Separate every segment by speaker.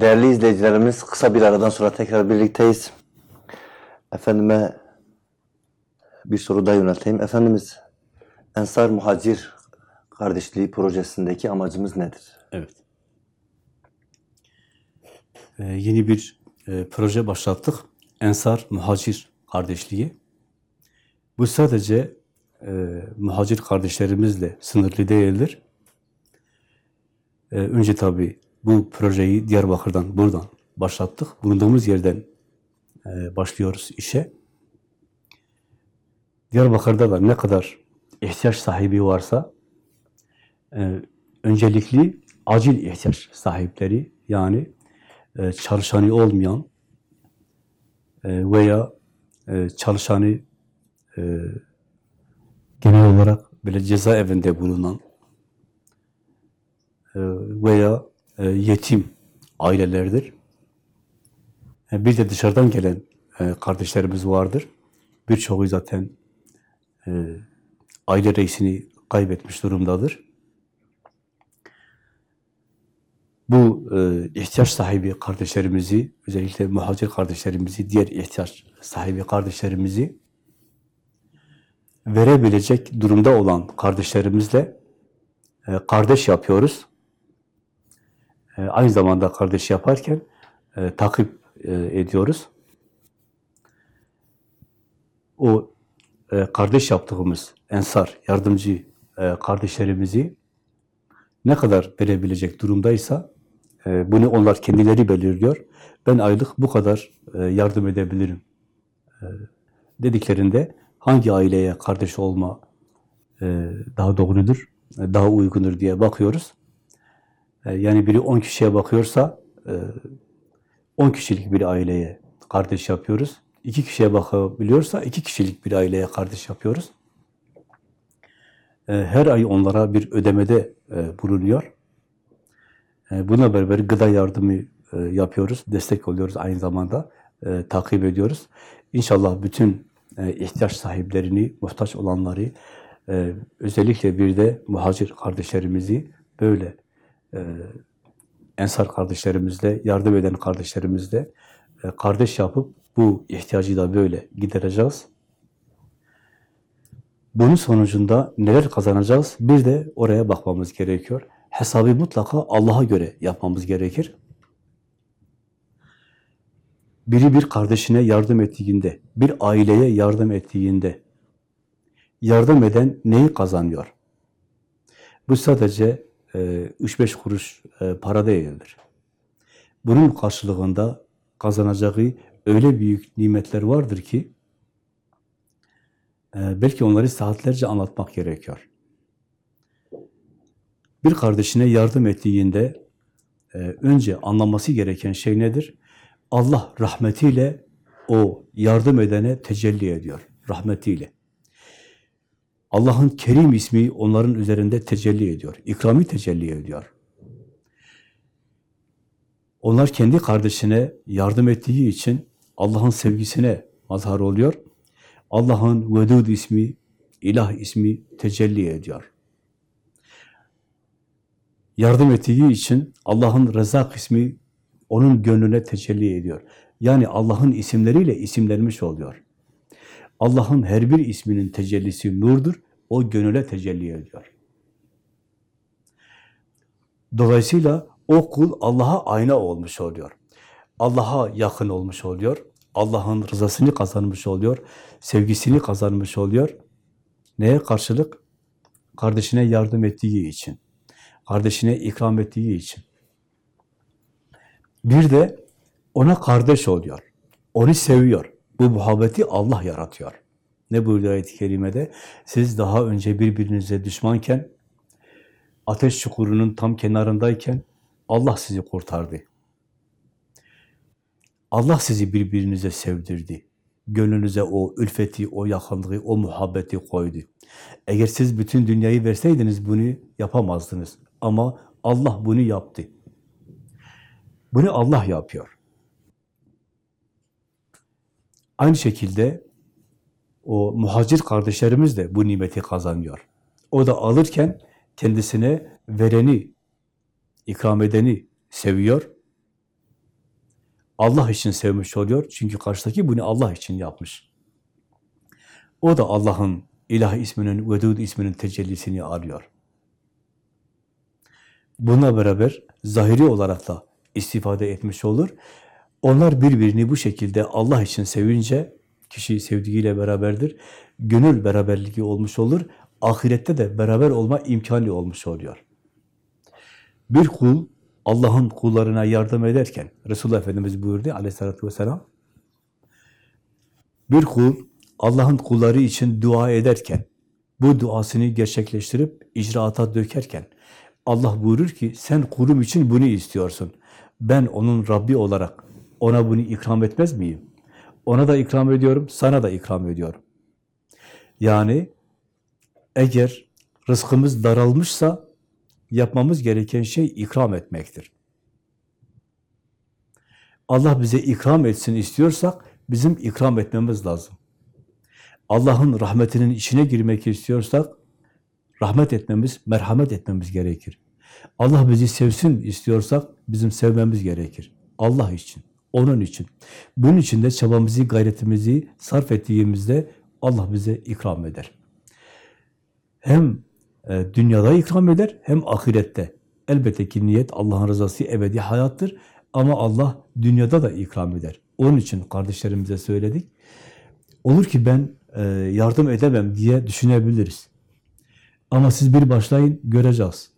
Speaker 1: Değerli izleyicilerimiz, kısa bir aradan sonra tekrar birlikteyiz. Efendime bir soru daha yönelteyim. Efendimiz, Ensar Muhacir Kardeşliği projesindeki amacımız nedir?
Speaker 2: Evet. Ee, yeni bir e, proje başlattık. Ensar Muhacir Kardeşliği. Bu sadece e, muhacir kardeşlerimizle sınırlı değildir. E, önce tabii bu projeyi Diyarbakır'dan, buradan başlattık. Bulunduğumuz yerden e, başlıyoruz işe. Diyarbakır'da da ne kadar ihtiyaç sahibi varsa e, öncelikli acil ihtiyaç sahipleri yani e, çalışanı olmayan e, veya e, çalışanı e, genel olarak böyle cezaevinde bulunan e, veya yetim ailelerdir. E, bir de dışarıdan gelen e, kardeşlerimiz vardır. Birçoğu zaten e, aile reisini kaybetmiş durumdadır. Bu e, ihtiyaç sahibi kardeşlerimizi, özellikle muhacir kardeşlerimizi, diğer ihtiyaç sahibi kardeşlerimizi verebilecek durumda olan kardeşlerimizle e, kardeş yapıyoruz. E, aynı zamanda kardeş yaparken e, takip e, ediyoruz. O e, kardeş yaptığımız ensar, yardımcı e, kardeşlerimizi ne kadar verebilecek durumdaysa e, bunu onlar kendileri belirliyor. Ben aylık bu kadar e, yardım edebilirim e, dediklerinde hangi aileye kardeş olma e, daha doğrudur, e, daha uygundur diye bakıyoruz. E, yani biri 10 kişiye bakıyorsa e, 10 kişilik bir aileye kardeş yapıyoruz. 2 kişiye bakabiliyorsa 2 kişilik bir aileye kardeş yapıyoruz. E, her ay onlara bir ödemede e, bulunuyor. E, Buna beraber gıda yardımı e, yapıyoruz, destek oluyoruz aynı zamanda, e, takip ediyoruz. İnşallah bütün e, ihtiyaç sahiplerini, muhtaç olanları, e, özellikle bir de muhacir kardeşlerimizi böyle e, ensar kardeşlerimizle, yardım eden kardeşlerimizle e, kardeş yapıp bu ihtiyacı da böyle gidereceğiz. Bunun sonucunda neler kazanacağız? Bir de oraya bakmamız gerekiyor. Hesabı mutlaka Allah'a göre yapmamız gerekir. Biri bir kardeşine yardım ettiğinde, bir aileye yardım ettiğinde, yardım eden neyi kazanıyor? Bu sadece 3-5 kuruş e, para değildir. Bunun karşılığında kazanacağı öyle büyük nimetler vardır ki, e, belki onları saatlerce anlatmak gerekiyor. Bir kardeşine yardım ettiğinde e, önce anlaması gereken şey nedir? Allah rahmetiyle o yardım edene tecelli ediyor. Rahmetiyle. Allah'ın Kerim ismi onların üzerinde tecelli ediyor. İkrami tecelli ediyor. Onlar kendi kardeşine yardım ettiği için Allah'ın sevgisine mazhar oluyor. Allah'ın Vedud ismi, ilah ismi tecelli ediyor yardım ettiği için Allah'ın Rezak ismi onun gönlüne tecelli ediyor. Yani Allah'ın isimleriyle isimlenmiş oluyor. Allah'ın her bir isminin tecellisi nurdur, o gönüle tecelli ediyor. Dolayısıyla o kul Allah'a ayna olmuş oluyor. Allah'a yakın olmuş oluyor. Allah'ın rızasını kazanmış oluyor. Sevgisini kazanmış oluyor. Neye karşılık? Kardeşine yardım ettiği için kardeşine ikram ettiği için. Bir de ona kardeş oluyor. Onu seviyor. Bu muhabbeti Allah yaratıyor. Ne buyuruyor ayet-i kerimede? Siz daha önce birbirinize düşmanken, ateş çukurunun tam kenarındayken Allah sizi kurtardı. Allah sizi birbirinize sevdirdi. Gönlünüze o ülfeti, o yakınlığı, o muhabbeti koydu. Eğer siz bütün dünyayı verseydiniz bunu yapamazdınız. Ama Allah bunu yaptı. Bunu Allah yapıyor. Aynı şekilde o muhacir kardeşlerimiz de bu nimeti kazanıyor. O da alırken kendisine vereni, ikram edeni seviyor. Allah için sevmiş oluyor. Çünkü karşıdaki bunu Allah için yapmış. O da Allah'ın ilah isminin, Vedud isminin tecellisini arıyor. Buna beraber zahiri olarak da istifade etmiş olur. Onlar birbirini bu şekilde Allah için sevince, kişi sevdiğiyle beraberdir. Gönül beraberliği olmuş olur. Ahirette de beraber olma imkanı olmuş oluyor. Bir kul Allah'ın kullarına yardım ederken, Resulullah Efendimiz buyurdu aleyhissalatü vesselam, bir kul Allah'ın kulları için dua ederken, bu duasını gerçekleştirip icraata dökerken, Allah buyurur ki sen kulum için bunu istiyorsun. Ben onun Rabbi olarak ona bunu ikram etmez miyim? Ona da ikram ediyorum, sana da ikram ediyorum. Yani eğer rızkımız daralmışsa yapmamız gereken şey ikram etmektir. Allah bize ikram etsin istiyorsak bizim ikram etmemiz lazım. Allah'ın rahmetinin içine girmek istiyorsak rahmet etmemiz, merhamet etmemiz gerekir. Allah bizi sevsin istiyorsak bizim sevmemiz gerekir. Allah için, onun için. Bunun için de çabamızı, gayretimizi sarf ettiğimizde Allah bize ikram eder. Hem e, dünyada ikram eder hem ahirette. Elbette ki niyet Allah'ın rızası ebedi hayattır ama Allah dünyada da ikram eder. Onun için kardeşlerimize söyledik. Olur ki ben e, yardım edemem diye düşünebiliriz. Ama siz bir başlayın göreceğiz.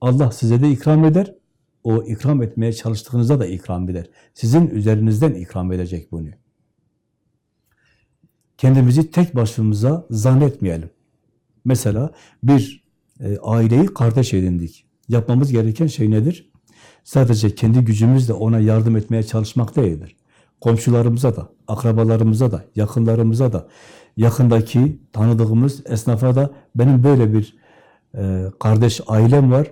Speaker 2: Allah size de ikram eder. O ikram etmeye çalıştığınızda da ikram eder. Sizin üzerinizden ikram edecek bunu. Kendimizi tek başımıza zannetmeyelim. Mesela bir e, aileyi kardeş edindik. Yapmamız gereken şey nedir? Sadece kendi gücümüzle ona yardım etmeye çalışmak değildir. Komşularımıza da, akrabalarımıza da, yakınlarımıza da, yakındaki tanıdığımız esnafa da benim böyle bir e, kardeş ailem var.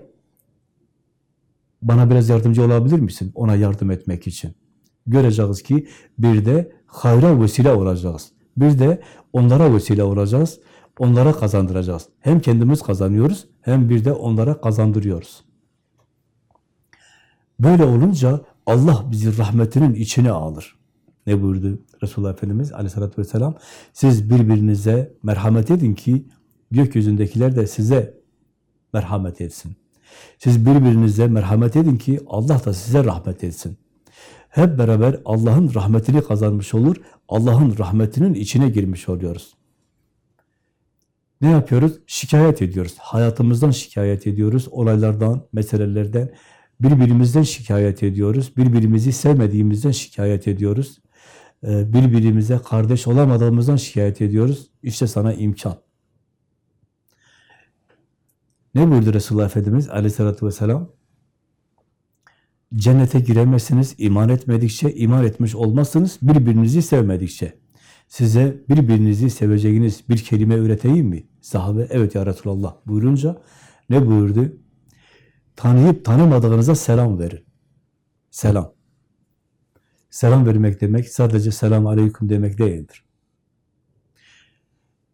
Speaker 2: Bana biraz yardımcı olabilir misin? Ona yardım etmek için. Göreceğiz ki bir de hayra vesile olacağız. Bir de onlara vesile olacağız. Onlara kazandıracağız. Hem kendimiz kazanıyoruz hem bir de onlara kazandırıyoruz. Böyle olunca Allah bizi rahmetinin içine alır. Ne buyurdu Resulullah Efendimiz aleyhissalatü vesselam? Siz birbirinize merhamet edin ki gökyüzündekiler de size merhamet etsin. Siz birbirinize merhamet edin ki Allah da size rahmet etsin. Hep beraber Allah'ın rahmetini kazanmış olur, Allah'ın rahmetinin içine girmiş oluyoruz. Ne yapıyoruz? Şikayet ediyoruz. Hayatımızdan şikayet ediyoruz, olaylardan, meselelerden, birbirimizden şikayet ediyoruz, birbirimizi sevmediğimizden şikayet ediyoruz, Ee, birbirimize kardeş olamadığımızdan şikayet ediyoruz. İşte sana imkan. Ne buyurdu Resulullah Efendimiz aleyhissalatü vesselam? Cennete giremezsiniz iman etmedikçe, iman etmiş olmazsınız birbirinizi sevmedikçe. Size birbirinizi seveceğiniz bir kelime üreteyim mi? Sahabe, evet ya Resulallah buyurunca ne buyurdu? Tanıyıp tanımadığınıza selam verin. Selam. Selam vermek demek sadece selam aleyküm demek değildir.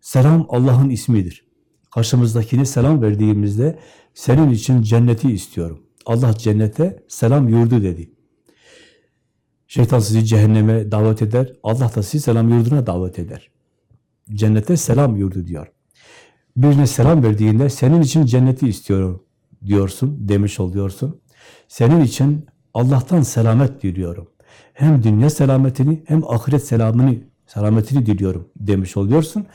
Speaker 2: Selam Allah'ın ismidir. Karşımızdakine selam verdiğimizde senin için cenneti istiyorum. Allah cennete selam yurdu dedi. Şeytan sizi cehenneme davet eder. Allah da sizi selam yurduna davet eder. Cennete selam yurdu diyor. Birine selam verdiğinde senin için cenneti istiyorum diyorsun, demiş oluyorsun. Senin için Allah'tan selamet diliyorum. Hem dünya selametini hem ahiret selamını, selametini diliyorum demiş oluyorsun.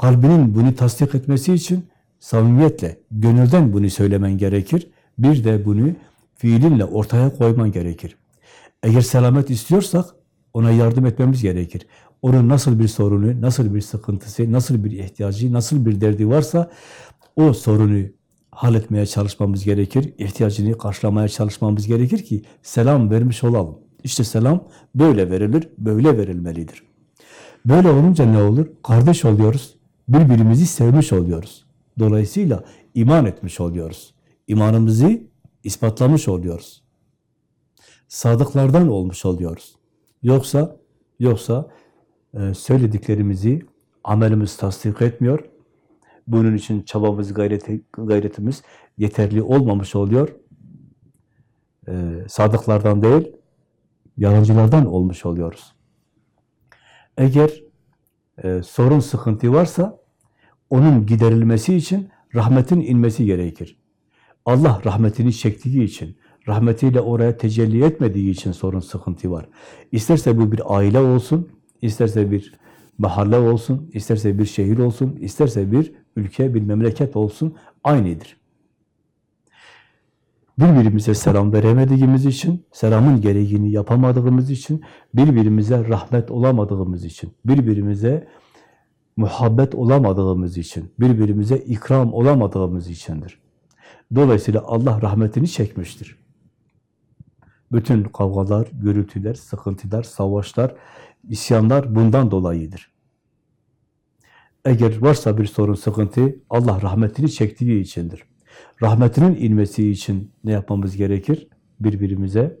Speaker 2: Kalbinin bunu tasdik etmesi için samimiyetle, gönülden bunu söylemen gerekir. Bir de bunu fiilinle ortaya koyman gerekir. Eğer selamet istiyorsak ona yardım etmemiz gerekir. Onun nasıl bir sorunu, nasıl bir sıkıntısı, nasıl bir ihtiyacı, nasıl bir derdi varsa o sorunu halletmeye çalışmamız gerekir. İhtiyacını karşılamaya çalışmamız gerekir ki selam vermiş olalım. İşte selam böyle verilir, böyle verilmelidir. Böyle olunca ne olur? Kardeş oluyoruz, birbirimizi sevmiş oluyoruz. Dolayısıyla iman etmiş oluyoruz. İmanımızı ispatlamış oluyoruz. Sadıklardan olmuş oluyoruz. Yoksa yoksa e, söylediklerimizi amelimiz tasdik etmiyor. Bunun için çabamız, gayreti, gayretimiz yeterli olmamış oluyor. E, sadıklardan değil, yalancılardan olmuş oluyoruz. Eğer e, sorun, sıkıntı varsa onun giderilmesi için rahmetin inmesi gerekir. Allah rahmetini çektiği için, rahmetiyle oraya tecelli etmediği için sorun, sıkıntı var. İsterse bu bir aile olsun, isterse bir mahalle olsun, isterse bir şehir olsun, isterse bir ülke, bir memleket olsun, aynıdır. Birbirimize selam veremediğimiz için, selamın gereğini yapamadığımız için, birbirimize rahmet olamadığımız için, birbirimize muhabbet olamadığımız için, birbirimize ikram olamadığımız içindir. Dolayısıyla Allah rahmetini çekmiştir. Bütün kavgalar, gürültüler, sıkıntılar, savaşlar, isyanlar bundan dolayıdır. Eğer varsa bir sorun, sıkıntı, Allah rahmetini çektiği içindir. Rahmetinin inmesi için ne yapmamız gerekir? Birbirimize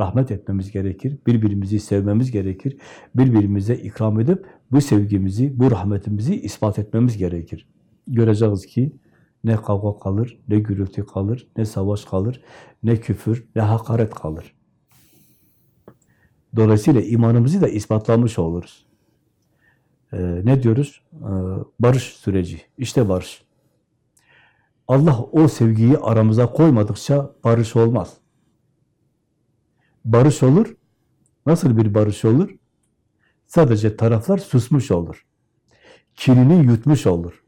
Speaker 2: rahmet etmemiz gerekir. Birbirimizi sevmemiz gerekir. Birbirimize ikram edip bu sevgimizi, bu rahmetimizi ispat etmemiz gerekir. Göreceğiz ki ne kavga kalır, ne gürültü kalır, ne savaş kalır, ne küfür, ne hakaret kalır. Dolayısıyla imanımızı da ispatlamış oluruz. Ee, ne diyoruz? Ee, barış süreci. İşte barış. Allah o sevgiyi aramıza koymadıkça barış olmaz. Barış olur. Nasıl bir barış olur? Sadece taraflar susmuş olur. Kinini yutmuş olur.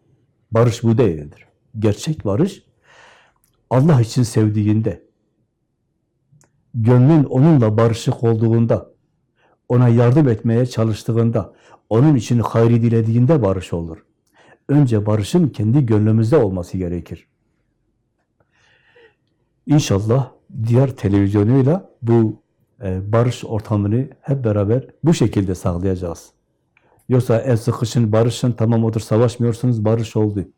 Speaker 2: Barış bu değildir. Gerçek barış Allah için sevdiğinde, gönlün onunla barışık olduğunda, ona yardım etmeye çalıştığında, onun için hayri dilediğinde barış olur. Önce barışın kendi gönlümüzde olması gerekir. İnşallah diğer televizyonuyla bu e, barış ortamını hep beraber bu şekilde sağlayacağız. Yoksa el sıkışın, barışın, tamam odur savaşmıyorsunuz, barış oldu.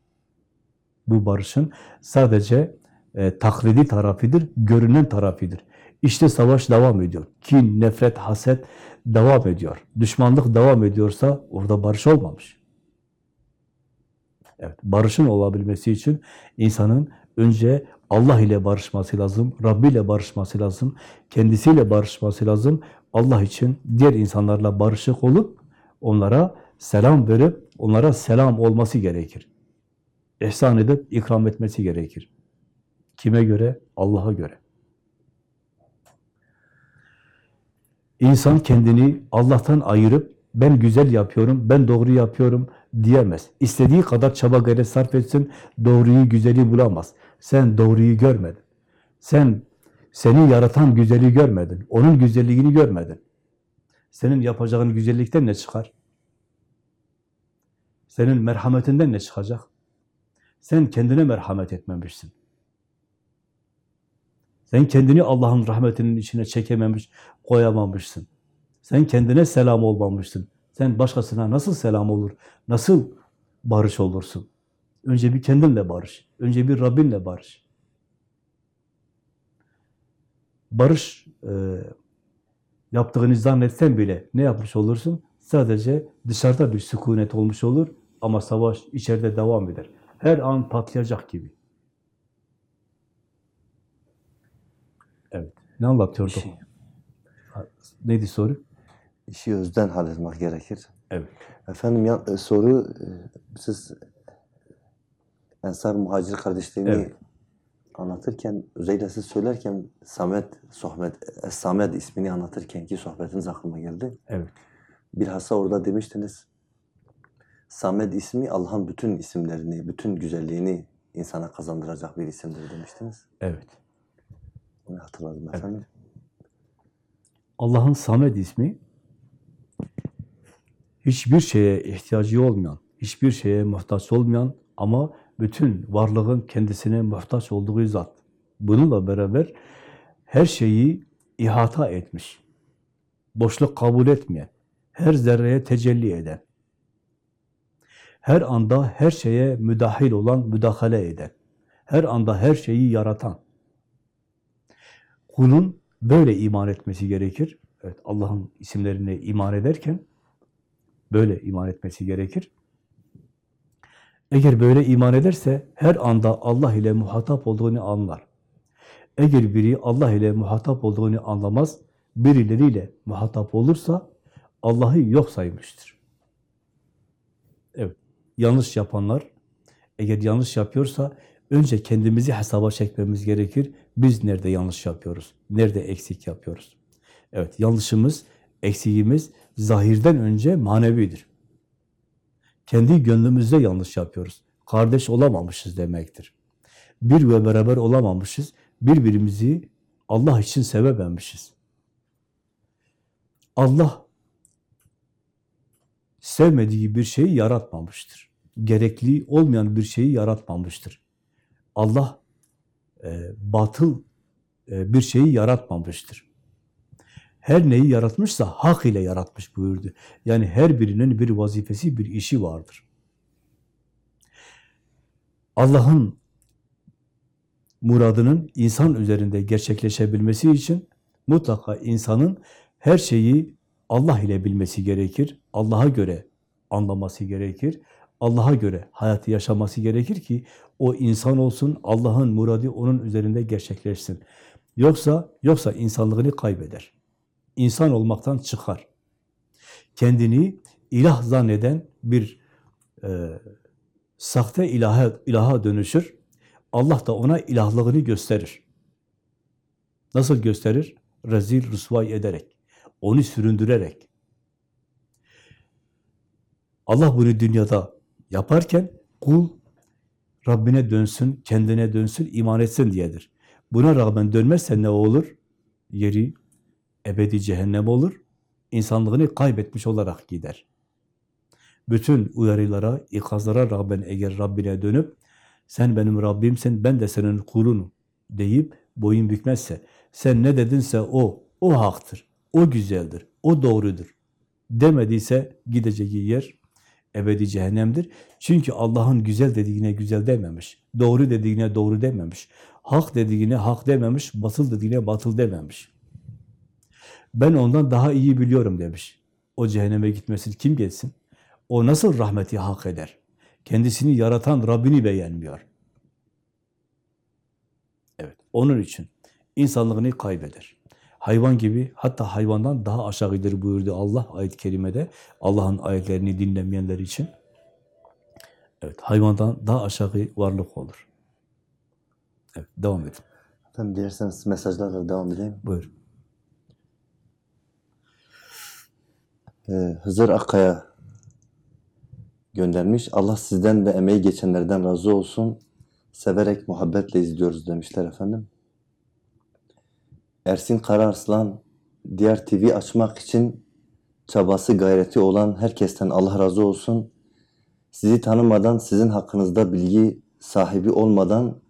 Speaker 2: Bu barışın sadece e, taklidi tarafıdır, görünen tarafıdır. İşte savaş devam ediyor. Kin, nefret, haset devam ediyor. Düşmanlık devam ediyorsa orada barış olmamış. Evet, barışın olabilmesi için insanın önce Allah ile barışması lazım, Rabbi ile barışması lazım, kendisiyle barışması lazım. Allah için diğer insanlarla barışık olup onlara selam verip onlara selam olması gerekir. Ehsan edip ikram etmesi gerekir. Kime göre? Allah'a göre. İnsan kendini Allah'tan ayırıp ben güzel yapıyorum, ben doğru yapıyorum diyemez. İstediği kadar çaba gayret sarf etsin, doğruyu, güzeli bulamaz. Sen doğruyu görmedin. Sen seni yaratan güzeli görmedin. Onun güzelliğini görmedin. Senin yapacağın güzellikten ne çıkar? Senin merhametinden ne çıkacak? Sen kendine merhamet etmemişsin. Sen kendini Allah'ın rahmetinin içine çekememiş, koyamamışsın. Sen kendine selam olmamışsın. Sen başkasına nasıl selam olur, nasıl barış olursun? Önce bir kendinle barış. Önce bir Rabbinle barış. Barış e, yaptığını zannetsen bile ne yapmış olursun? Sadece dışarıda bir sükunet olmuş olur ama savaş içeride devam eder. Her an patlayacak gibi. Evet. Ne anlatıyorduk?
Speaker 1: Şey.
Speaker 2: Neydi soru?
Speaker 1: İşi özden halletmek gerekir.
Speaker 2: Evet.
Speaker 1: Efendim ya, e, soru e, siz Ensar Muhacir kardeşliğini
Speaker 2: Evet.
Speaker 1: anlatırken, özellikle siz söylerken Samet, sohbet, Es Samet ismini anlatırken ki sohbetiniz aklıma geldi.
Speaker 2: Evet.
Speaker 1: Bilhassa orada demiştiniz, Samet ismi Allah'ın bütün isimlerini, bütün güzelliğini insana kazandıracak bir isimdir demiştiniz.
Speaker 2: Evet.
Speaker 1: Onu hatırladım efendim.
Speaker 2: Allah'ın Samed ismi hiçbir şeye ihtiyacı olmayan, hiçbir şeye muhtaç olmayan ama bütün varlığın kendisine muhtaç olduğu zat. Bununla beraber her şeyi ihata etmiş. Boşluk kabul etmeyen, her zerreye tecelli eden, her anda her şeye müdahil olan, müdahale eden, her anda her şeyi yaratan. Kulun böyle iman etmesi gerekir. Evet, Allah'ın isimlerine iman ederken böyle iman etmesi gerekir. Eğer böyle iman ederse her anda Allah ile muhatap olduğunu anlar. Eğer biri Allah ile muhatap olduğunu anlamaz, birileriyle muhatap olursa Allah'ı yok saymıştır. Evet, yanlış yapanlar eğer yanlış yapıyorsa önce kendimizi hesaba çekmemiz gerekir. Biz nerede yanlış yapıyoruz? Nerede eksik yapıyoruz? Evet, yanlışımız, eksiğimiz zahirden önce manevidir. Kendi gönlümüzde yanlış yapıyoruz. Kardeş olamamışız demektir. Bir ve beraber olamamışız. Birbirimizi Allah için sevememişiz. Allah sevmediği bir şeyi yaratmamıştır. Gerekli olmayan bir şeyi yaratmamıştır. Allah e, batıl e, bir şeyi yaratmamıştır. Her neyi yaratmışsa hak ile yaratmış buyurdu. Yani her birinin bir vazifesi, bir işi vardır. Allah'ın muradının insan üzerinde gerçekleşebilmesi için mutlaka insanın her şeyi Allah ile bilmesi gerekir. Allah'a göre anlaması gerekir. Allah'a göre hayatı yaşaması gerekir ki o insan olsun, Allah'ın muradı onun üzerinde gerçekleşsin. Yoksa yoksa insanlığını kaybeder. İnsan olmaktan çıkar. Kendini ilah zanneden bir e, sahte ilaha, ilaha dönüşür. Allah da ona ilahlığını gösterir. Nasıl gösterir? Rezil, rüsvay ederek, onu süründürerek. Allah bunu dünyada yaparken kul Rabbine dönsün, kendine dönsün, iman etsin diyedir. Buna rağmen dönmezse ne olur? Yeri ebedi cehennem olur. İnsanlığını kaybetmiş olarak gider. Bütün uyarılara, ikazlara rağmen eğer Rabbine dönüp sen benim Rabbimsin, ben de senin kulunum deyip boyun bükmezse, sen ne dedinse o, o haktır, o güzeldir, o doğrudur demediyse gideceği yer ebedi cehennemdir. Çünkü Allah'ın güzel dediğine güzel dememiş, doğru dediğine doğru dememiş, hak dediğine hak dememiş, batıl dediğine batıl dememiş. Ben ondan daha iyi biliyorum demiş. O cehenneme gitmesin kim gelsin? O nasıl rahmeti hak eder? Kendisini yaratan Rabbini beğenmiyor. Evet, onun için insanlığını kaybeder. Hayvan gibi, hatta hayvandan daha aşağıdır buyurdu Allah ayet-i kerimede. Allah'ın ayetlerini dinlemeyenler için. Evet, hayvandan daha aşağı varlık olur. Evet, devam edin.
Speaker 1: Efendim dilerseniz mesajlarla devam edeyim.
Speaker 2: Buyur.
Speaker 1: Ee, Hızır Akkaya göndermiş. Allah sizden ve emeği geçenlerden razı olsun. Severek, muhabbetle izliyoruz demişler efendim. Ersin Kararslan, diğer TV açmak için çabası, gayreti olan herkesten Allah razı olsun. Sizi tanımadan, sizin hakkınızda bilgi sahibi olmadan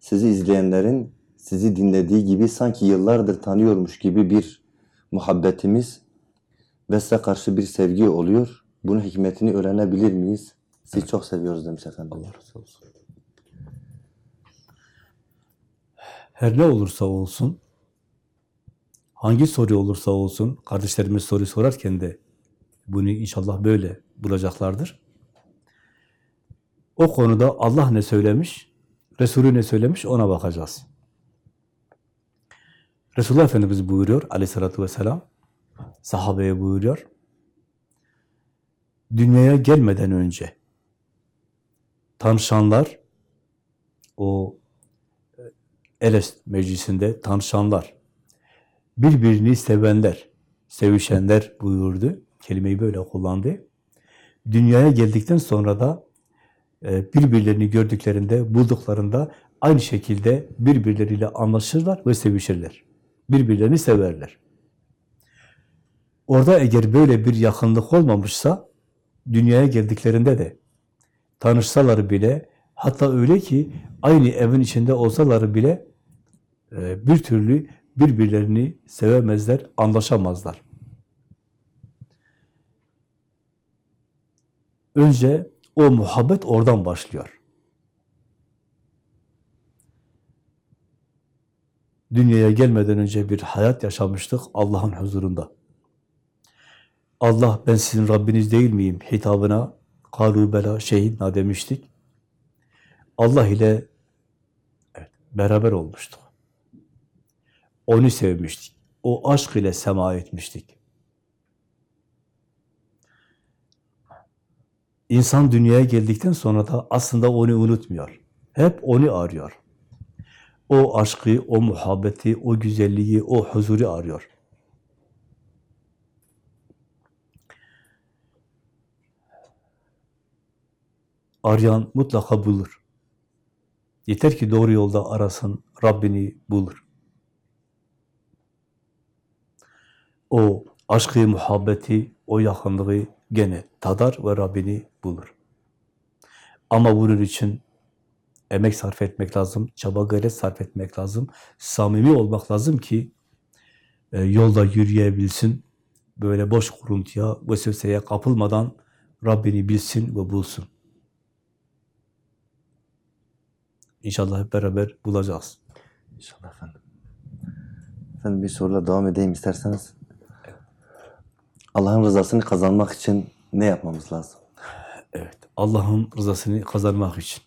Speaker 1: sizi izleyenlerin sizi dinlediği gibi sanki yıllardır tanıyormuş gibi bir muhabbetimiz ve size karşı bir sevgi oluyor. Bunun hikmetini öğrenebilir miyiz? Sizi çok seviyoruz demiş efendim.
Speaker 2: Allah razı olsun. Her ne olursa olsun, hangi soru olursa olsun, kardeşlerimiz soru sorarken de bunu inşallah böyle bulacaklardır. O konuda Allah ne söylemiş, Resulü ne söylemiş ona bakacağız. Resulullah Efendimiz buyuruyor aleyhissalatü vesselam, sahabeye buyuruyor, dünyaya gelmeden önce tanışanlar, o Eles meclisinde tanışanlar, birbirini sevenler, sevişenler buyurdu. Kelimeyi böyle kullandı. Dünyaya geldikten sonra da e, birbirlerini gördüklerinde, bulduklarında aynı şekilde birbirleriyle anlaşırlar ve sevişirler. Birbirlerini severler. Orada eğer böyle bir yakınlık olmamışsa, dünyaya geldiklerinde de tanışsalar bile, hatta öyle ki aynı evin içinde olsalar bile e, bir türlü birbirlerini sevemezler, anlaşamazlar. Önce o muhabbet oradan başlıyor. Dünyaya gelmeden önce bir hayat yaşamıştık Allah'ın huzurunda. Allah ben sizin Rabbiniz değil miyim hitabına kalu bela şehidna demiştik. Allah ile evet, beraber olmuştuk. Onu sevmiştik. o aşk ile sema etmiştik. İnsan dünyaya geldikten sonra da aslında onu unutmuyor. Hep onu arıyor. O aşkı, o muhabbeti, o güzelliği, o huzuru arıyor. Arayan mutlaka bulur. Yeter ki doğru yolda arasın, Rabbini bulur. O aşkı, muhabbeti, o yakınlığı gene tadar ve Rabbini bulur. Ama bunun için emek sarf etmek lazım, çaba gayret sarf etmek lazım, samimi olmak lazım ki e, yolda yürüyebilsin, böyle boş kuruntuya, vesveseye kapılmadan Rabbini bilsin ve bulsun. İnşallah hep beraber bulacağız.
Speaker 1: İnşallah efendim. Efendim bir soruyla devam edeyim isterseniz. Allah'ın rızasını kazanmak için ne yapmamız lazım?
Speaker 2: Evet, Allah'ın rızasını kazanmak için.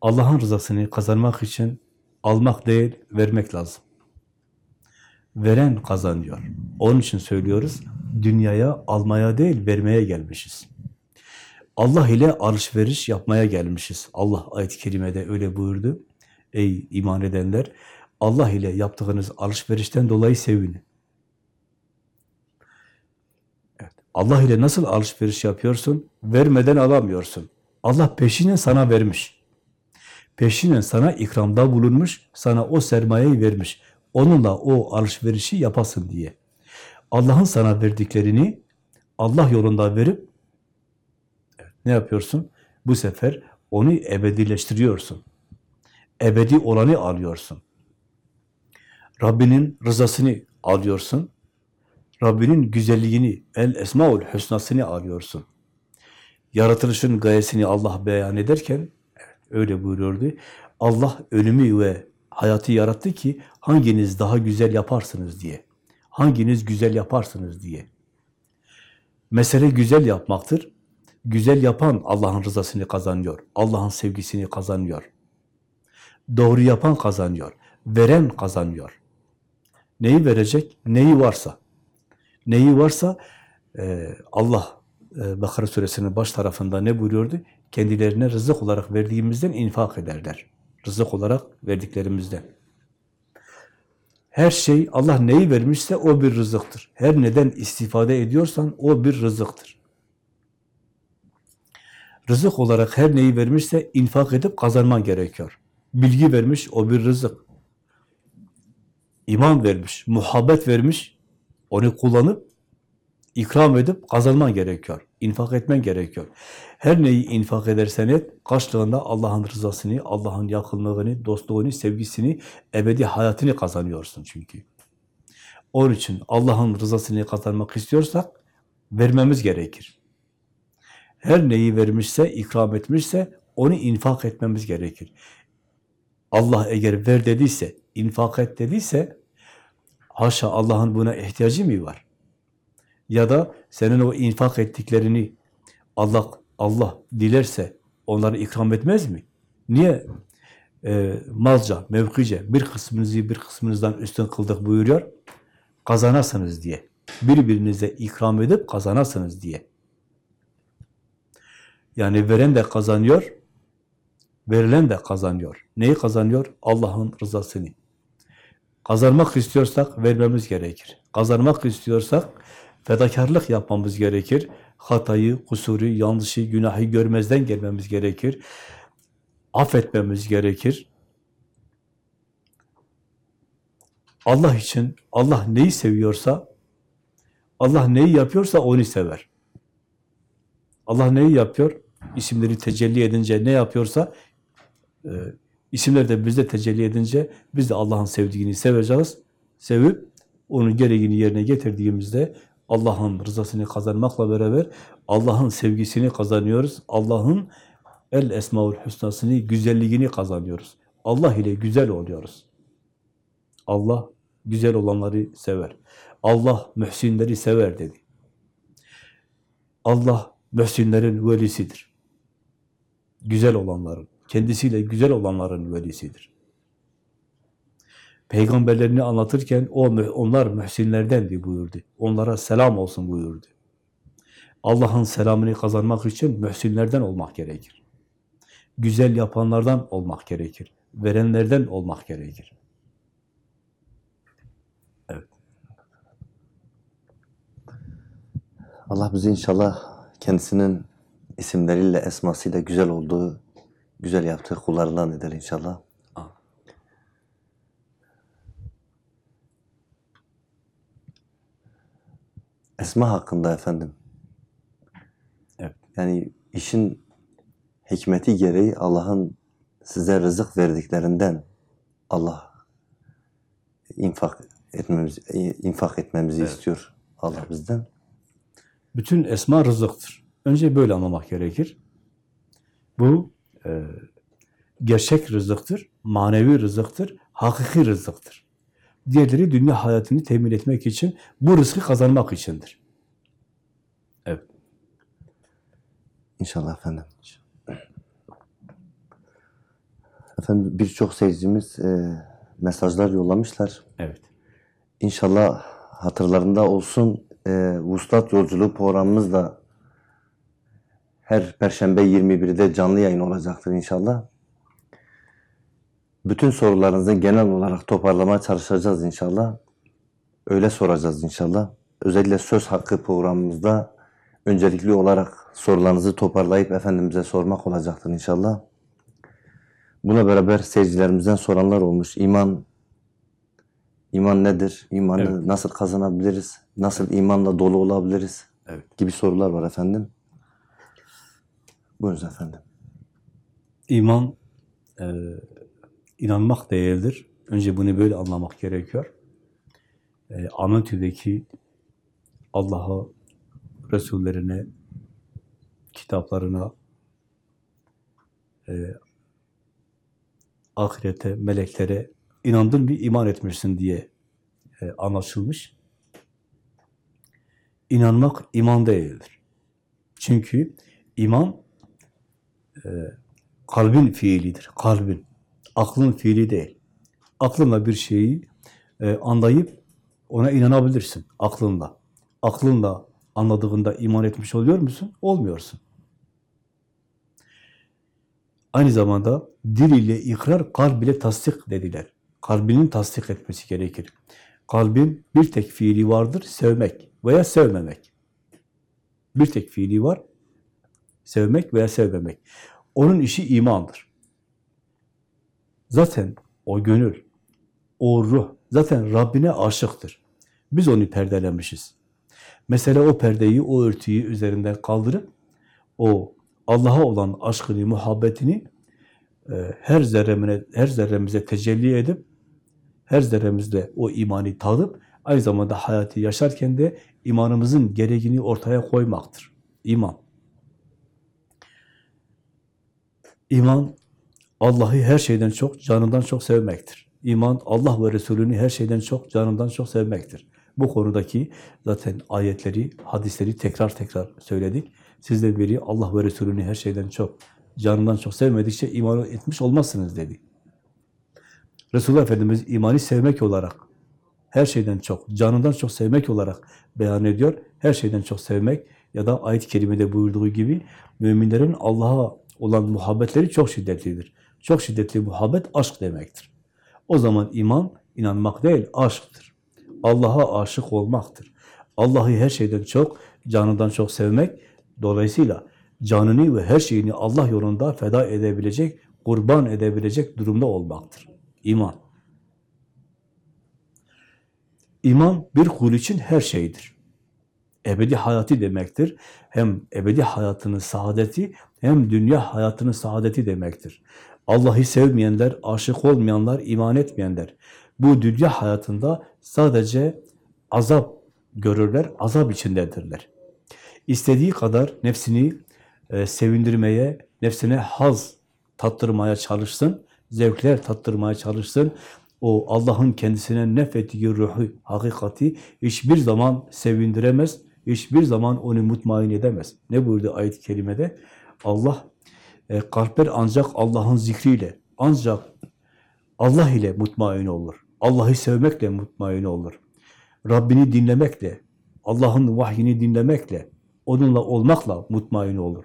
Speaker 2: Allah'ın rızasını kazanmak için almak değil, vermek lazım. Veren kazanıyor. Onun için söylüyoruz, dünyaya almaya değil, vermeye gelmişiz. Allah ile alışveriş yapmaya gelmişiz. Allah ayet-i kerimede öyle buyurdu. Ey iman edenler, Allah ile yaptığınız alışverişten dolayı sevinin. Evet. Allah ile nasıl alışveriş yapıyorsun? Vermeden alamıyorsun. Allah peşinen sana vermiş. Peşinen sana ikramda bulunmuş, sana o sermayeyi vermiş. Onunla o alışverişi yapasın diye. Allah'ın sana verdiklerini Allah yolunda verip ne yapıyorsun? Bu sefer onu ebedileştiriyorsun. Ebedi olanı alıyorsun. Rabbinin rızasını alıyorsun. Rabbinin güzelliğini, el esmaül hüsnasını arıyorsun. Yaratılışın gayesini Allah beyan ederken, öyle buyuruyordu. Allah ölümü ve hayatı yarattı ki hanginiz daha güzel yaparsınız diye. Hanginiz güzel yaparsınız diye. Mesele güzel yapmaktır. Güzel yapan Allah'ın rızasını kazanıyor. Allah'ın sevgisini kazanıyor. Doğru yapan kazanıyor. Veren kazanıyor. Neyi verecek? Neyi varsa. Neyi varsa e, Allah e, Bakara suresinin baş tarafında ne buyuruyordu? Kendilerine rızık olarak verdiğimizden infak ederler. Rızık olarak verdiklerimizden. Her şey Allah neyi vermişse o bir rızıktır. Her neden istifade ediyorsan o bir rızıktır. Rızık olarak her neyi vermişse infak edip kazanman gerekiyor. Bilgi vermiş o bir rızık. İman vermiş, muhabbet vermiş, onu kullanıp ikram edip kazanman gerekiyor. İnfak etmen gerekiyor. Her neyi infak edersen et, karşılığında Allah'ın rızasını, Allah'ın yakınlığını, dostluğunu, sevgisini, ebedi hayatını kazanıyorsun çünkü. Onun için Allah'ın rızasını kazanmak istiyorsak vermemiz gerekir. Her neyi vermişse, ikram etmişse onu infak etmemiz gerekir. Allah eğer ver dediyse, infak et dediyse haşa Allah'ın buna ihtiyacı mı var? Ya da senin o infak ettiklerini Allah Allah dilerse onları ikram etmez mi? Niye e, malca, mevkice bir kısmınızı bir kısmınızdan üstün kıldık buyuruyor? Kazanasınız diye. Birbirinize ikram edip kazanasınız diye. Yani veren de kazanıyor, verilen de kazanıyor. Neyi kazanıyor? Allah'ın rızasını. Kazanmak istiyorsak vermemiz gerekir. Kazanmak istiyorsak fedakarlık yapmamız gerekir. Hatayı, kusuru, yanlışı, günahı görmezden gelmemiz gerekir. Affetmemiz gerekir. Allah için, Allah neyi seviyorsa, Allah neyi yapıyorsa onu sever. Allah neyi yapıyor? İsimleri tecelli edince ne yapıyorsa, e, isimler de bizde tecelli edince biz de Allah'ın sevdiğini seveceğiz. Sevip onun gereğini yerine getirdiğimizde Allah'ın rızasını kazanmakla beraber Allah'ın sevgisini kazanıyoruz. Allah'ın el esmaül hüsnasını, güzelliğini kazanıyoruz. Allah ile güzel oluyoruz. Allah güzel olanları sever. Allah mühsinleri sever dedi. Allah mühsinlerin velisidir. Güzel olanların, kendisiyle güzel olanların velisidir. peygamberlerini anlatırken o onlar mühsinlerdendi buyurdu. Onlara selam olsun buyurdu. Allah'ın selamını kazanmak için mühsinlerden olmak gerekir. Güzel yapanlardan olmak gerekir. Verenlerden olmak gerekir.
Speaker 1: Allah bizi inşallah kendisinin isimleriyle, esmasıyla güzel olduğu, güzel yaptığı kullarından eder inşallah. Esma hakkında efendim.
Speaker 2: Evet.
Speaker 1: Yani işin hikmeti gereği Allah'ın size rızık verdiklerinden Allah infak etmemizi infak etmemizi
Speaker 2: Evet.
Speaker 1: istiyor Allah bizden.
Speaker 2: Bütün esma rızıktır. Önce böyle anlamak gerekir. Bu e, gerçek rızıktır, manevi rızıktır, hakiki rızıktır. Diğerleri dünya hayatını temin etmek için, bu rızkı kazanmak içindir. Evet.
Speaker 1: İnşallah efendim. Efendim birçok seyircimiz e, mesajlar yollamışlar.
Speaker 2: Evet.
Speaker 1: İnşallah hatırlarında olsun. E, Vuslat Yolculuğu programımız da her Perşembe 21'de canlı yayın olacaktır inşallah. Bütün sorularınızı genel olarak toparlamaya çalışacağız inşallah. Öyle soracağız inşallah. Özellikle söz hakkı programımızda öncelikli olarak sorularınızı toparlayıp Efendimiz'e sormak olacaktır inşallah. Buna beraber seyircilerimizden soranlar olmuş. İman İman nedir? İmanı
Speaker 2: Evet.
Speaker 1: nasıl kazanabiliriz? Nasıl imanla dolu olabiliriz?
Speaker 2: Evet.
Speaker 1: Gibi sorular var efendim. Buyurun efendim.
Speaker 2: İman e, inanmak değildir. Önce bunu böyle anlamak gerekiyor. E, Anadolu'daki Allah'a, Resullerine, kitaplarına, e, ahirete, meleklere inandın bir iman etmişsin diye e, anlaşılmış. İnanmak iman değildir. Çünkü iman kalbin fiilidir. Kalbin. Aklın fiili değil. Aklınla bir şeyi e, anlayıp ona inanabilirsin. Aklınla. Aklınla anladığında iman etmiş oluyor musun? Olmuyorsun. Aynı zamanda dil ile ikrar, kalb ile tasdik dediler. Kalbinin tasdik etmesi gerekir. Kalbin bir tek fiili vardır, sevmek veya sevmemek. Bir tek fiili var, sevmek veya sevmemek. Onun işi imandır. Zaten o gönül, o ruh zaten Rabbine aşıktır. Biz onu perdelemişiz. Mesela o perdeyi, o örtüyü üzerinden kaldırıp o Allah'a olan aşkını, muhabbetini e, her zerremine, her zerremize tecelli edip her zerremizde o imani tadıp aynı zamanda hayatı yaşarken de imanımızın gereğini ortaya koymaktır. İman. İman Allah'ı her şeyden çok, canından çok sevmektir. İman Allah ve Resulünü her şeyden çok, canından çok sevmektir. Bu konudaki zaten ayetleri, hadisleri tekrar tekrar söyledik. Sizden biri Allah ve Resulünü her şeyden çok, canından çok sevmedikçe iman etmiş olmazsınız dedi. Resulullah Efendimiz imanı sevmek olarak, her şeyden çok, canından çok sevmek olarak beyan ediyor. Her şeyden çok sevmek ya da ayet-i kerimede buyurduğu gibi müminlerin Allah'a olan muhabbetleri çok şiddetlidir. Çok şiddetli muhabbet aşk demektir. O zaman iman inanmak değil, aşktır. Allah'a aşık olmaktır. Allah'ı her şeyden çok, canından çok sevmek, dolayısıyla canını ve her şeyini Allah yolunda feda edebilecek, kurban edebilecek durumda olmaktır. İman. İman bir kul için her şeydir. Ebedi hayatı demektir. Hem ebedi hayatının saadeti hem dünya hayatının saadeti demektir. Allah'ı sevmeyenler, aşık olmayanlar, iman etmeyenler bu dünya hayatında sadece azap görürler, azap içindedirler. İstediği kadar nefsini e, sevindirmeye, nefsine haz tattırmaya çalışsın, zevkler tattırmaya çalışsın. O Allah'ın kendisine nefettiği ruhu, hakikati hiçbir zaman sevindiremez, hiçbir zaman onu mutmain edemez. Ne buyurdu ayet-i kerimede? Allah, e, kalpler ancak Allah'ın zikriyle, ancak Allah ile mutmain olur. Allah'ı sevmekle mutmain olur. Rabbini dinlemekle, Allah'ın vahyini dinlemekle, onunla olmakla mutmain olur.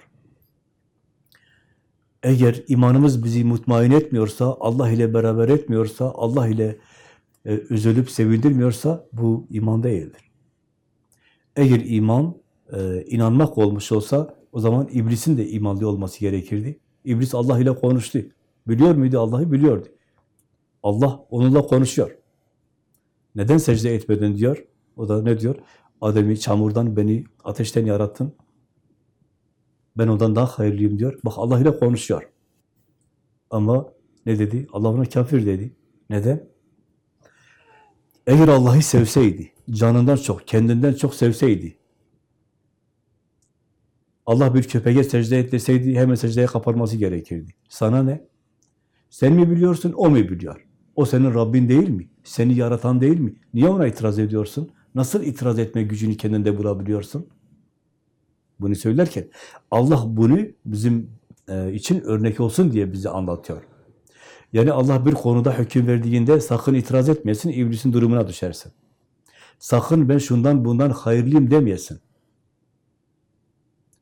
Speaker 2: Eğer imanımız bizi mutmain etmiyorsa, Allah ile beraber etmiyorsa, Allah ile e, üzülüp sevindirmiyorsa bu iman değildir. Eğer iman e, inanmak olmuş olsa o zaman iblisin de imanlı olması gerekirdi. İblis Allah ile konuştu. Biliyor muydu Allah'ı? Biliyordu. Allah onunla konuşuyor. Neden secde etmedin diyor. O da ne diyor? Adem'i çamurdan, beni ateşten yarattın. Ben ondan daha hayırlıyım diyor. Bak Allah ile konuşuyor. Ama ne dedi? Allah ona kafir dedi. Neden? Eğer Allah'ı sevseydi, canından çok, kendinden çok sevseydi, Allah bir köpeğe secde et deseydi hemen secdeye kapanması gerekirdi. Sana ne? Sen mi biliyorsun, o mu biliyor? O senin Rabbin değil mi? Seni yaratan değil mi? Niye ona itiraz ediyorsun? Nasıl itiraz etme gücünü kendinde bulabiliyorsun? Bunu söylerken Allah bunu bizim e, için örnek olsun diye bize anlatıyor. Yani Allah bir konuda hüküm verdiğinde sakın itiraz etmeyesin, iblisin durumuna düşersin. Sakın ben şundan bundan hayırlıyım demeyesin.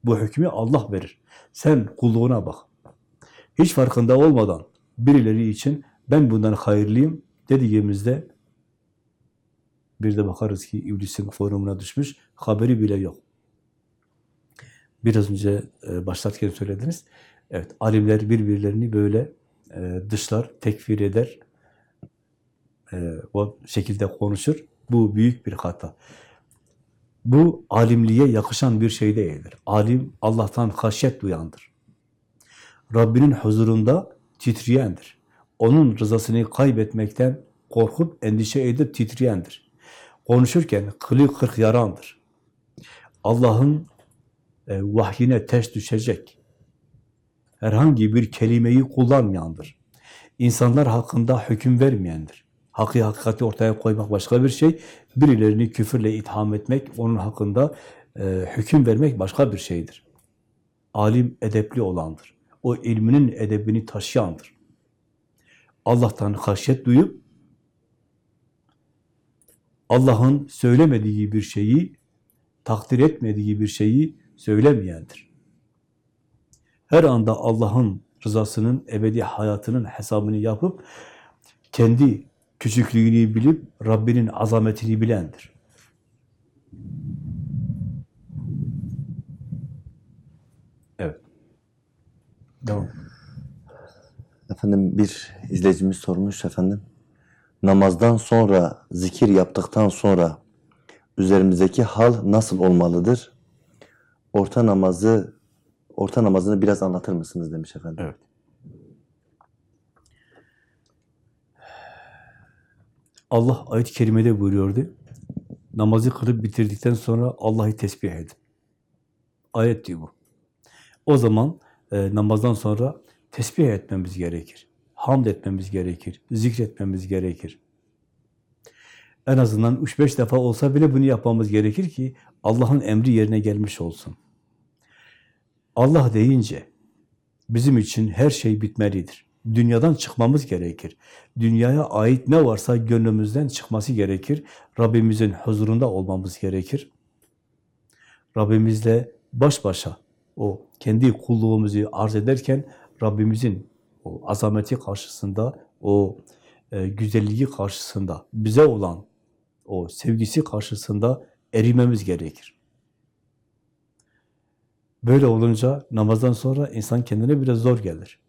Speaker 2: Bu hükmü Allah verir. Sen kulluğuna bak. Hiç farkında olmadan birileri için ben bundan hayırlıyım dediğimizde bir de bakarız ki iblisin forumuna düşmüş, haberi bile yok. Biraz önce e, başlarken söylediniz. Evet, alimler birbirlerini böyle e, dışlar, tekfir eder, e, o şekilde konuşur. Bu büyük bir hata. Bu alimliğe yakışan bir şey değildir. Alim Allah'tan haşyet duyandır. Rabbinin huzurunda titreyendir. Onun rızasını kaybetmekten korkup endişe edip titreyendir. Konuşurken kılı kırk yarandır. Allah'ın e, vahyine ters düşecek. Herhangi bir kelimeyi kullanmayandır. İnsanlar hakkında hüküm vermeyendir. Hakkı hakikati ortaya koymak başka bir şey. Birilerini küfürle itham etmek, onun hakkında e, hüküm vermek başka bir şeydir. Alim edepli olandır. O ilminin edebini taşıyandır. Allah'tan haşyet duyup Allah'ın söylemediği bir şeyi, takdir etmediği bir şeyi söylemeyendir. Her anda Allah'ın rızasının, ebedi hayatının hesabını yapıp kendi küçüklüğünü bilip Rabbinin azametini bilendir. Evet. Devam.
Speaker 1: Efendim bir izleyicimiz sormuş efendim. Namazdan sonra, zikir yaptıktan sonra üzerimizdeki hal nasıl olmalıdır? Orta namazı orta namazını biraz anlatır mısınız demiş efendim.
Speaker 2: Evet. Allah ayet-i kerimede buyuruyordu. Namazı kılıp bitirdikten sonra Allah'ı tesbih edin. Ayet diyor bu. O zaman e, namazdan sonra tesbih etmemiz gerekir. Hamd etmemiz gerekir. Zikretmemiz gerekir. En azından 3-5 defa olsa bile bunu yapmamız gerekir ki Allah'ın emri yerine gelmiş olsun. Allah deyince bizim için her şey bitmelidir. Dünyadan çıkmamız gerekir. Dünyaya ait ne varsa gönlümüzden çıkması gerekir. Rabbimizin huzurunda olmamız gerekir. Rabbimizle baş başa o kendi kulluğumuzu arz ederken Rabbimizin o azameti karşısında, o e, güzelliği karşısında, bize olan o sevgisi karşısında erimemiz gerekir. Böyle olunca namazdan sonra insan kendine biraz zor gelir.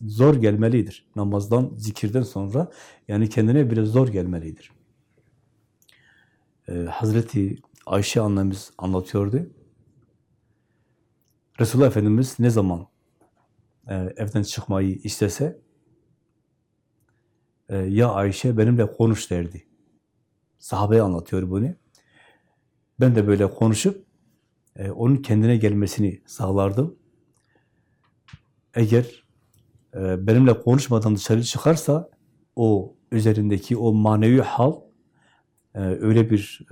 Speaker 2: Zor gelmelidir. Namazdan, zikirden sonra yani kendine biraz zor gelmelidir. Ee, Hazreti Ayşe annemiz anlatıyordu. Resulullah Efendimiz ne zaman e, evden çıkmayı istese e, ya Ayşe benimle konuş derdi. Sahabeye anlatıyor bunu. Ben de böyle konuşup e, onun kendine gelmesini sağlardım. Eğer e, benimle konuşmadan dışarı çıkarsa o üzerindeki o manevi hal e, öyle bir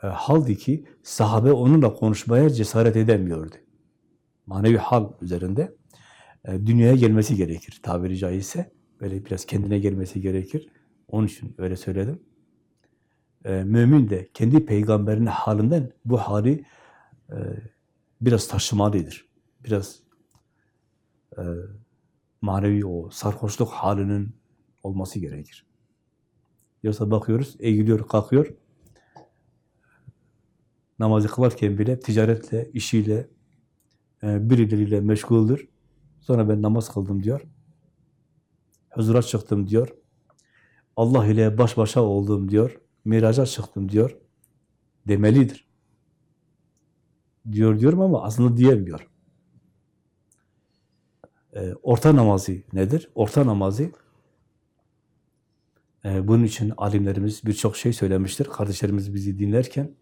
Speaker 2: haldi ki sahabe onunla konuşmaya cesaret edemiyordu. Manevi hal üzerinde dünyaya gelmesi gerekir tabiri caizse. Böyle biraz kendine gelmesi gerekir. Onun için öyle söyledim. Mümin de kendi peygamberinin halinden bu hali e, biraz taşımalıdır. Biraz e, manevi o sarhoşluk halinin olması gerekir. Yoksa bakıyoruz, eğiliyor, kalkıyor. Namazı kılarken bile ticaretle, işiyle, e, birileriyle meşguldür. Sonra ben namaz kıldım diyor. Huzura çıktım diyor. Allah ile baş başa oldum diyor. Miraca çıktım diyor. Demelidir. Diyor diyorum ama aslında diyemiyor. Ee, orta namazı nedir? Orta namazı e, bunun için alimlerimiz birçok şey söylemiştir. Kardeşlerimiz bizi dinlerken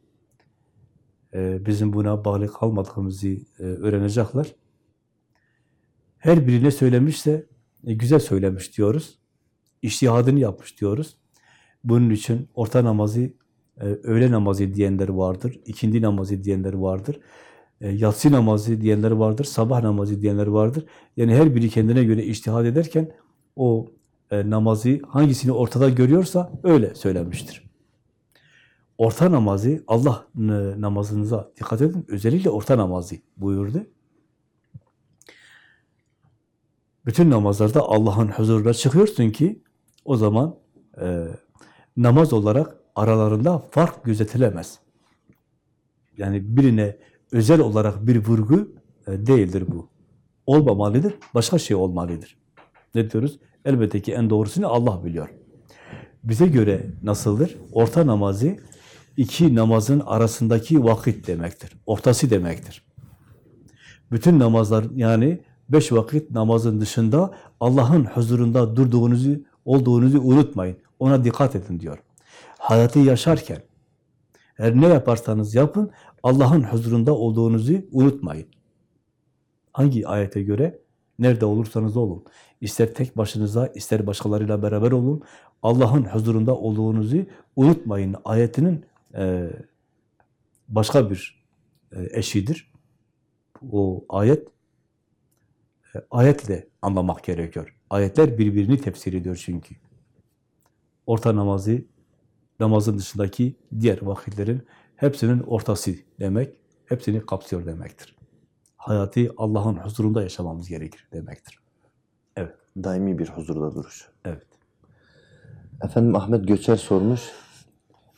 Speaker 2: e, bizim buna bağlı kalmadığımızı e, öğrenecekler. Her birine söylemişse e, güzel söylemiş diyoruz. İçtihadını yapmış diyoruz. Bunun için orta namazı, e, öğle namazı diyenler vardır, ikindi namazı diyenler vardır, e, yatsı namazı diyenler vardır, sabah namazı diyenler vardır. Yani her biri kendine göre içtihad ederken o e, namazı hangisini ortada görüyorsa öyle söylemiştir. Orta namazı, Allah e, namazınıza dikkat edin, özellikle orta namazı buyurdu. Bütün namazlarda Allah'ın huzuruna çıkıyorsun ki o zaman e, namaz olarak aralarında fark gözetilemez. Yani birine özel olarak bir vurgu e, değildir bu. Olmamalıdır, başka şey olmalıdır. Ne diyoruz? Elbette ki en doğrusunu Allah biliyor. Bize göre nasıldır? Orta namazı iki namazın arasındaki vakit demektir. Ortası demektir. Bütün namazlar yani beş vakit namazın dışında Allah'ın huzurunda durduğunuzu, olduğunuzu unutmayın. Ona dikkat edin diyor. Hayatı yaşarken her ne yaparsanız yapın Allah'ın huzurunda olduğunuzu unutmayın. Hangi ayete göre? Nerede olursanız olun. İster tek başınıza, ister başkalarıyla beraber olun. Allah'ın huzurunda olduğunuzu unutmayın. Ayetinin e, başka bir e, eşidir. O ayet e, ayetle anlamak gerekiyor. Ayetler birbirini tefsir ediyor çünkü. Orta namazı, namazın dışındaki diğer vakitlerin hepsinin ortası demek, hepsini kapsıyor demektir. Hayatı Allah'ın huzurunda yaşamamız gerekir demektir. Evet,
Speaker 1: Daimi bir huzurda duruş.
Speaker 2: evet.
Speaker 1: Efendim Ahmet Göçer sormuş.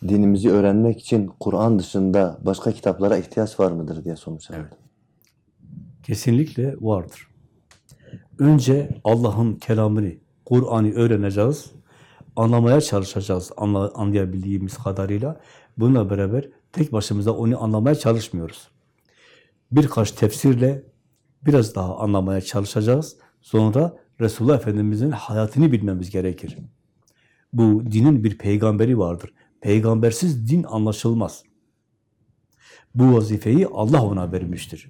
Speaker 1: Dinimizi öğrenmek için Kur'an dışında başka kitaplara ihtiyaç var mıdır diye sormuş.
Speaker 2: Evet. Kesinlikle vardır. Önce Allah'ın kelamını, Kur'an'ı öğreneceğiz, anlamaya çalışacağız anla, anlayabildiğimiz kadarıyla. Bununla beraber tek başımıza onu anlamaya çalışmıyoruz. Birkaç tefsirle biraz daha anlamaya çalışacağız. Sonra Resulullah Efendimiz'in hayatını bilmemiz gerekir. Bu dinin bir peygamberi vardır. Peygambersiz din anlaşılmaz. Bu vazifeyi Allah ona vermiştir.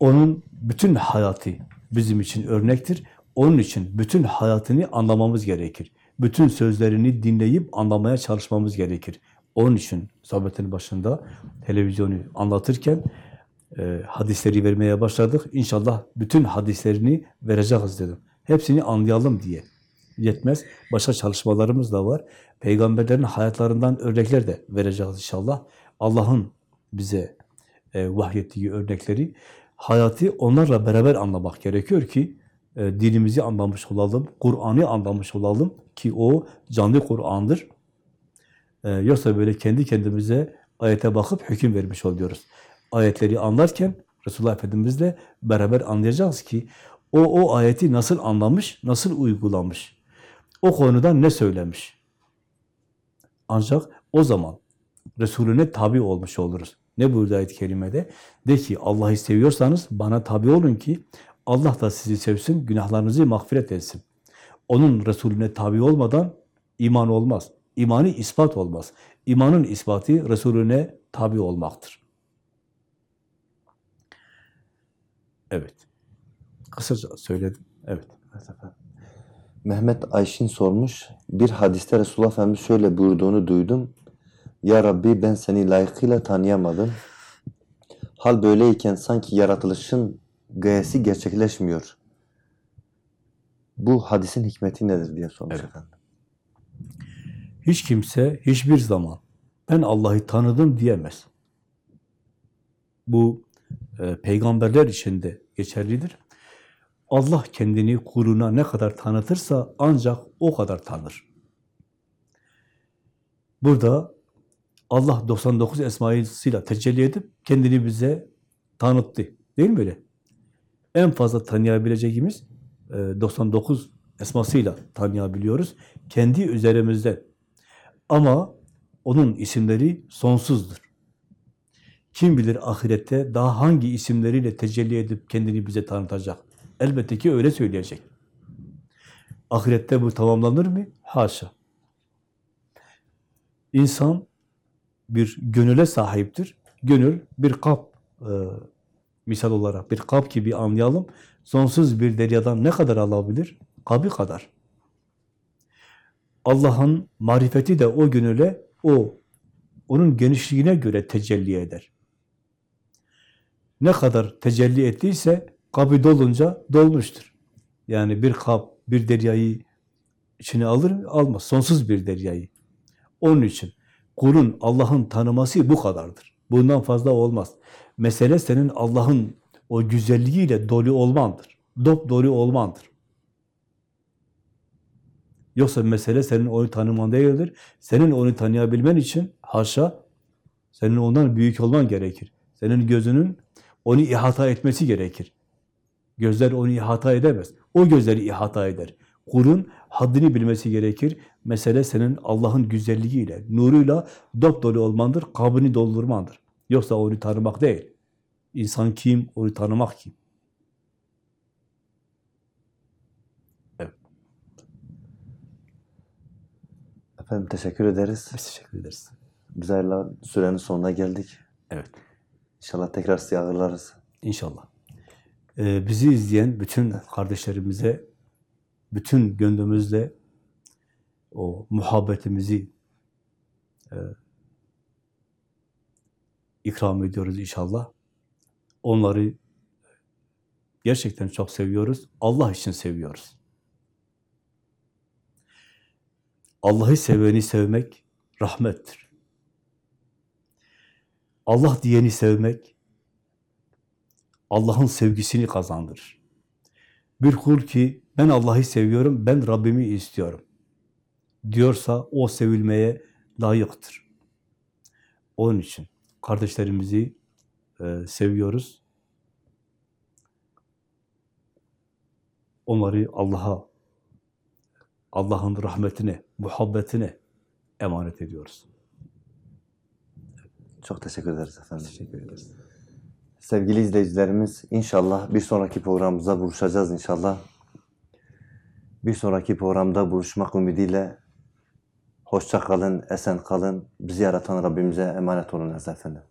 Speaker 2: Onun bütün hayatı bizim için örnektir. Onun için bütün hayatını anlamamız gerekir. Bütün sözlerini dinleyip anlamaya çalışmamız gerekir. Onun için sohbetin başında televizyonu anlatırken e, hadisleri vermeye başladık. İnşallah bütün hadislerini vereceğiz dedim. Hepsini anlayalım diye. Yetmez. Başka çalışmalarımız da var. Peygamberlerin hayatlarından örnekler de vereceğiz inşallah. Allah'ın bize e, vahyettiği örnekleri hayatı onlarla beraber anlamak gerekiyor ki dinimizi anlamış olalım, Kur'an'ı anlamış olalım ki o canlı Kur'an'dır. E, yoksa böyle kendi kendimize ayete bakıp hüküm vermiş oluyoruz. Ayetleri anlarken Resulullah Efendimizle beraber anlayacağız ki o o ayeti nasıl anlamış, nasıl uygulamış, o konuda ne söylemiş. Ancak o zaman Resulüne tabi olmuş oluruz. Ne buyurdu ayet-i kerimede? De ki Allah'ı seviyorsanız bana tabi olun ki Allah da sizi sevsin, günahlarınızı mağfiret etsin. Onun Resulüne tabi olmadan iman olmaz. İmanı ispat olmaz. İmanın ispatı Resulüne tabi olmaktır. Evet. Kısaca söyledim. Evet.
Speaker 1: Evet efendim. Mehmet Ayşin sormuş. Bir hadiste Resulullah Efendimiz şöyle buyurduğunu duydum. Ya Rabbi ben seni layıkıyla tanıyamadım. Hal böyleyken sanki yaratılışın gayesi gerçekleşmiyor. Bu hadisin hikmeti nedir diye sormuş
Speaker 2: Evet.
Speaker 1: efendim.
Speaker 2: Hiç kimse hiçbir zaman ben Allah'ı tanıdım diyemez. Bu e, peygamberler için de geçerlidir. Allah kendini kuluna ne kadar tanıtırsa ancak o kadar tanır. Burada Allah 99 esmasıyla tecelli edip kendini bize tanıttı. Değil mi öyle? En fazla tanıyabileceğimiz e, 99 esmasıyla tanıyabiliyoruz. Kendi üzerimizde. Ama onun isimleri sonsuzdur. Kim bilir ahirette daha hangi isimleriyle tecelli edip kendini bize tanıtacak? Elbette ki öyle söyleyecek. Ahirette bu tamamlanır mı? Haşa. İnsan bir gönüle sahiptir. Gönül bir kap e, misal olarak bir kap gibi anlayalım. Sonsuz bir deryadan ne kadar alabilir? Kabı kadar. Allah'ın marifeti de o gönüle, o onun genişliğine göre tecelli eder. Ne kadar tecelli ettiyse kabı dolunca dolmuştur. Yani bir kap, bir deryayı içine alır mı? Almaz. Sonsuz bir deryayı. Onun için kulun Allah'ın tanıması bu kadardır. Bundan fazla olmaz. Mesele senin Allah'ın o güzelliğiyle dolu olmandır. Dop dolu olmandır. Yoksa mesele senin onu tanıman değildir. Senin onu tanıyabilmen için haşa senin ondan büyük olman gerekir. Senin gözünün onu ihata etmesi gerekir. Gözler onu ihata edemez. O gözleri ihata eder. Kulun haddini bilmesi gerekir. Mesele senin Allah'ın güzelliğiyle, nuruyla dolu olmandır, kabını doldurmandır. Yoksa onu tanımak değil. İnsan kim, onu tanımak kim?
Speaker 1: Efendim teşekkür ederiz.
Speaker 2: Biz teşekkür ederiz.
Speaker 1: Hayırlı sürenin sonuna geldik.
Speaker 2: Evet.
Speaker 1: İnşallah tekrar sizi ağırlarız.
Speaker 2: İnşallah. Ee, bizi izleyen bütün kardeşlerimize, bütün gönlümüzle o muhabbetimizi e, ikram ediyoruz inşallah. Onları gerçekten çok seviyoruz. Allah için seviyoruz. Allah'ı seveni sevmek rahmettir. Allah diyeni sevmek Allah'ın sevgisini kazandırır. Bir kul ki ben Allah'ı seviyorum, ben Rabbimi istiyorum diyorsa o sevilmeye layıktır. Onun için kardeşlerimizi e, seviyoruz. Onları Allah'a, Allah'ın rahmetine, muhabbetine emanet ediyoruz.
Speaker 1: Çok teşekkür ederiz efendim.
Speaker 2: Teşekkür ederiz.
Speaker 1: Sevgili izleyicilerimiz inşallah bir sonraki programımızda buluşacağız inşallah. Bir sonraki programda buluşmak ümidiyle hoşça kalın, esen kalın. Bizi yaratan Rabbimize emanet olun efendim.